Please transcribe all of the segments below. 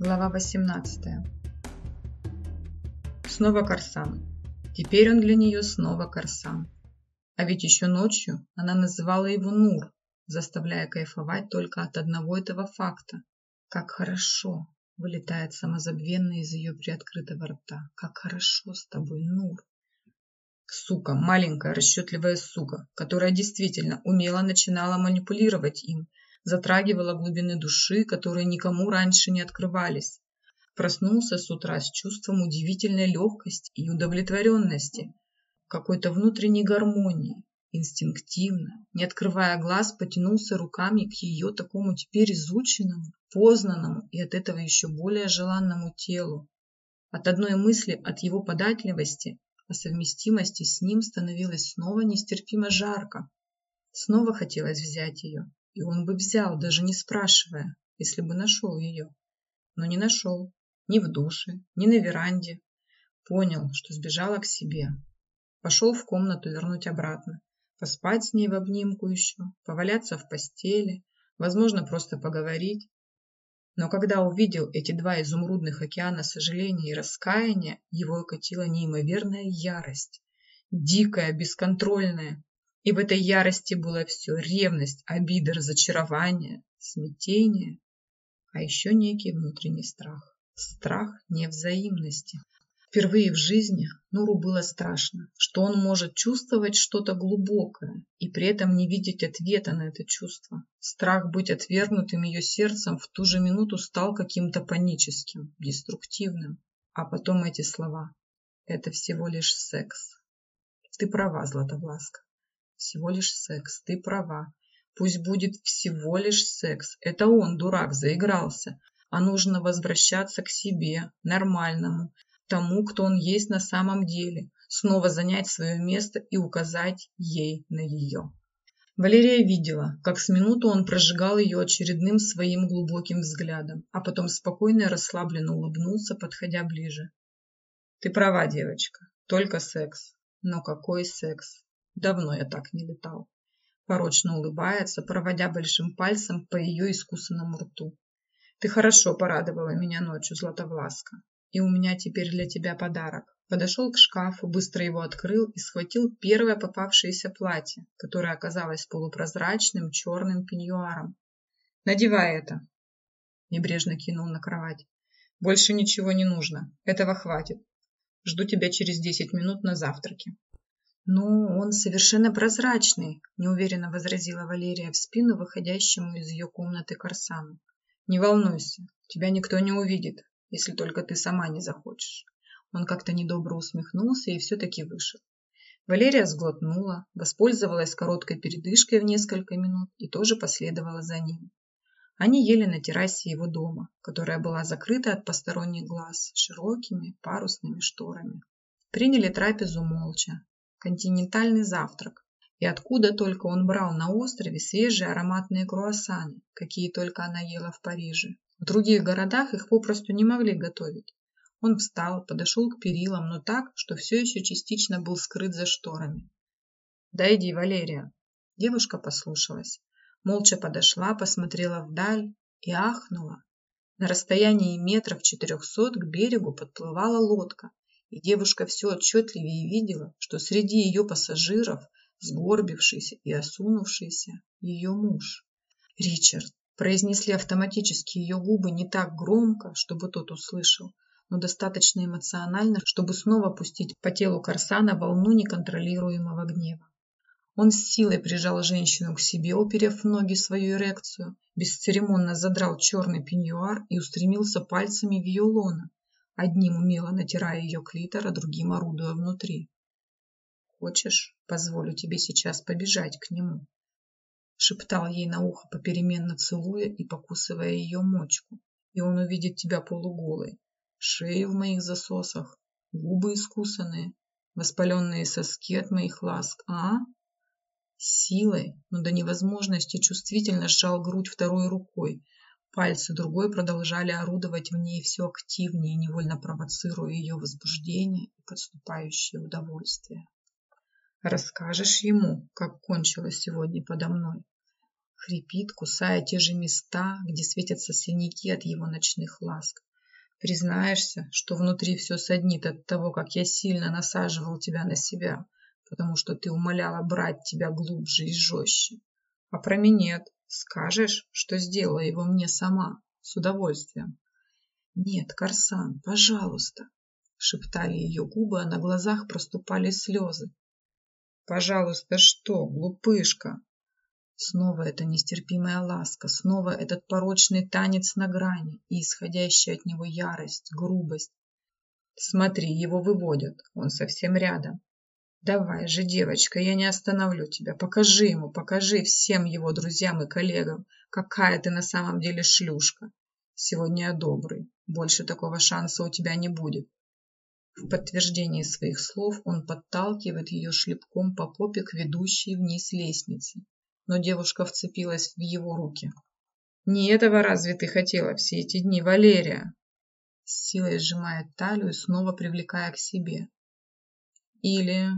Глава 18. Снова Корсан. Теперь он для нее снова Корсан. А ведь еще ночью она называла его Нур, заставляя кайфовать только от одного этого факта. Как хорошо, вылетает самозабвенно из ее приоткрытого рта. Как хорошо с тобой, Нур. Сука, маленькая расчетливая сука, которая действительно умело начинала манипулировать им – затрагивала глубины души, которые никому раньше не открывались. Проснулся с утра с чувством удивительной легкости и удовлетворенности, какой-то внутренней гармонии, инстинктивно, не открывая глаз, потянулся руками к ее такому теперь изученному, познанному и от этого еще более желанному телу. От одной мысли от его податливости, о совместимости с ним становилось снова нестерпимо жарко. Снова хотелось взять ее, и он бы взял, даже не спрашивая, если бы нашел ее. Но не нашел. Ни в душе, ни на веранде. Понял, что сбежала к себе. Пошел в комнату вернуть обратно. Поспать с ней в обнимку еще, поваляться в постели, возможно, просто поговорить. Но когда увидел эти два изумрудных океана сожаления и раскаяния, его окатила неимоверная ярость. Дикая, бесконтрольная, и в этой ярости было все – ревность, обида, разочарование, смятение, а еще некий внутренний страх. Страх невзаимности. Впервые в жизни Нуру было страшно, что он может чувствовать что-то глубокое и при этом не видеть ответа на это чувство. Страх быть отвергнутым ее сердцем в ту же минуту стал каким-то паническим, деструктивным. А потом эти слова. Это всего лишь секс. Ты права, Златовласка. Всего лишь секс, ты права. Пусть будет всего лишь секс. Это он, дурак, заигрался. А нужно возвращаться к себе, нормальному, тому, кто он есть на самом деле. Снова занять свое место и указать ей на ее. Валерия видела, как с минуту он прожигал ее очередным своим глубоким взглядом, а потом спокойно и расслабленно улыбнулся, подходя ближе. «Ты права, девочка, только секс. Но какой секс? Давно я так не летал. Порочно улыбается, проводя большим пальцем по ее искусанному рту. Ты хорошо порадовала меня ночью, Златовласка. И у меня теперь для тебя подарок. Подошел к шкафу, быстро его открыл и схватил первое попавшееся платье, которое оказалось полупрозрачным черным пеньюаром. «Надевай это!» Небрежно кинул на кровать. «Больше ничего не нужно. Этого хватит. Жду тебя через десять минут на завтраке». «Ну, он совершенно прозрачный», – неуверенно возразила Валерия в спину выходящему из ее комнаты Корсану. «Не волнуйся, тебя никто не увидит, если только ты сама не захочешь». Он как-то недобро усмехнулся и все-таки вышел. Валерия сглотнула, воспользовалась короткой передышкой в несколько минут и тоже последовала за ним. Они ели на террасе его дома, которая была закрыта от посторонних глаз широкими парусными шторами. Приняли трапезу молча, континентальный завтрак, и откуда только он брал на острове свежие ароматные круассаны, какие только она ела в Париже. В других городах их попросту не могли готовить. Он встал, подошел к перилам, но так, что все еще частично был скрыт за шторами. «Да иди, Валерия!» Девушка послушалась. Молча подошла, посмотрела вдаль и ахнула. На расстоянии метров четырехсот к берегу подплывала лодка, и девушка все отчетливее видела, что среди ее пассажиров сгорбившийся и осунувшийся ее муж. «Ричард!» произнесли автоматически ее губы не так громко, чтобы тот услышал, но достаточно эмоционально, чтобы снова пустить по телу Корсана волну неконтролируемого гнева. Он с силой прижал женщину к себе, уперев в ноги свою эрекцию, бесцеремонно задрал черный пеньюар и устремился пальцами в ее лоно, одним умело натирая ее клитор, а другим орудуя внутри. «Хочешь, позволю тебе сейчас побежать к нему?» Шептал ей на ухо, попеременно целуя и покусывая ее мочку. «И он увидит тебя полуголой, шею в моих засосах, губы искусанные, воспаленные соски от моих ласк, а?» Силой, но до невозможности чувствительно сжал грудь второй рукой, Пальцы другой продолжали орудовать в ней все активнее, невольно провоцируя ее возбуждение и подступающее удовольствие. «Расскажешь ему, как кончилось сегодня подо мной?» Хрипит, кусая те же места, где светятся синяки от его ночных ласк. Признаешься, что внутри все саднит от того, как я сильно насаживал тебя на себя, потому что ты умоляла брать тебя глубже и жестче. А про минет скажешь, что сделала его мне сама, с удовольствием. Нет, Корсан, пожалуйста, шептали ее губы, а на глазах проступали слезы. Пожалуйста, что, глупышка? Снова эта нестерпимая ласка, снова этот порочный танец на грани и исходящая от него ярость, грубость. Смотри, его выводят, он совсем рядом. Давай же, девочка, я не остановлю тебя. Покажи ему, покажи всем его друзьям и коллегам, какая ты на самом деле шлюшка. Сегодня я добрый, больше такого шанса у тебя не будет. В подтверждение своих слов он подталкивает ее шлепком по попе к ведущей вниз лестнице, но девушка вцепилась в его руки. «Не этого разве ты хотела все эти дни, Валерия?» С силой сжимает талию, снова привлекая к себе. «Или...»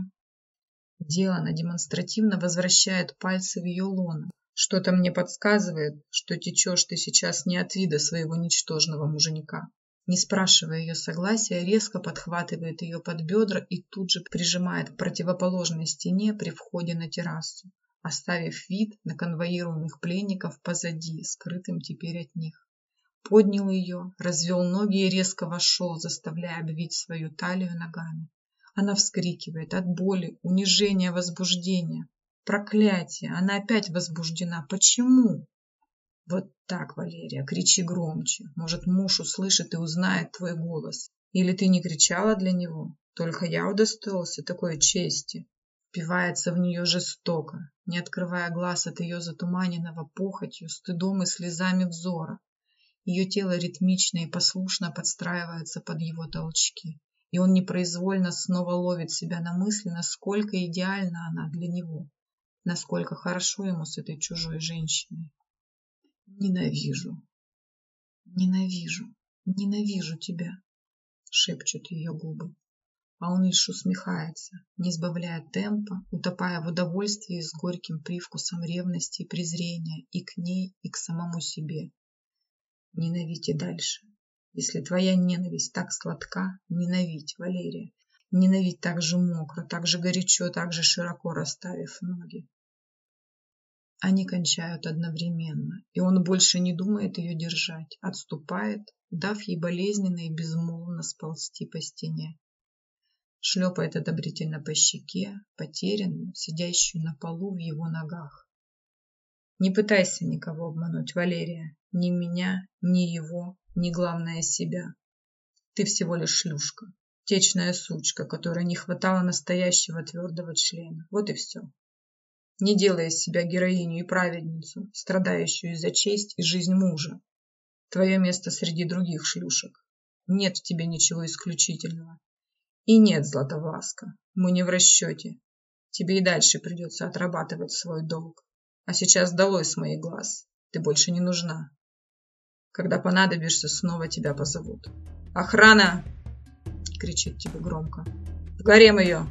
Делана демонстративно возвращает пальцы в ее лоно. «Что-то мне подсказывает, что течешь ты сейчас не от вида своего ничтожного муженика». Не спрашивая ее согласия, резко подхватывает ее под бедра и тут же прижимает к противоположной стене при входе на террасу, оставив вид на конвоируемых пленников позади, скрытым теперь от них. Поднял ее, развел ноги и резко вошел, заставляя обвить свою талию ногами. Она вскрикивает от боли, унижения, возбуждения. Проклятие! Она опять возбуждена. Почему? Вот так, Валерия, кричи громче. Может, муж услышит и узнает твой голос. Или ты не кричала для него? Только я удостоился такой чести. Впивается в нее жестоко, не открывая глаз от ее затуманенного похотью, стыдом и слезами взора. Ее тело ритмично и послушно подстраивается под его толчки, и он непроизвольно снова ловит себя на мысли, насколько идеальна она для него, насколько хорошо ему с этой чужой женщиной. Ненавижу, ненавижу, ненавижу тебя, шепчут ее губы. А он лишь усмехается, не избавляя темпа, утопая в удовольствии с горьким привкусом ревности и презрения и к ней, и к самому себе. Ненавидь и дальше. Если твоя ненависть так сладка, ненавидь, Валерия. Ненавидь так же мокро, так же горячо, так же широко расставив ноги. Они кончают одновременно, и он больше не думает ее держать, отступает, дав ей болезненно и безмолвно сползти по стене. Шлепает одобрительно по щеке, потерянную, сидящую на полу в его ногах. Не пытайся никого обмануть, Валерия. Ни меня, ни его, ни, главное, себя. Ты всего лишь шлюшка, течная сучка, которой не хватало настоящего твердого члена. Вот и все не делая из себя героиню и праведницу, страдающую за честь и жизнь мужа. Твое место среди других шлюшек. Нет в тебе ничего исключительного. И нет, Златовласка, мы не в расчете. Тебе и дальше придется отрабатывать свой долг. А сейчас долой с моих глаз. Ты больше не нужна. Когда понадобишься, снова тебя позовут. «Охрана!» — кричит тебе громко. «В гарем ее!»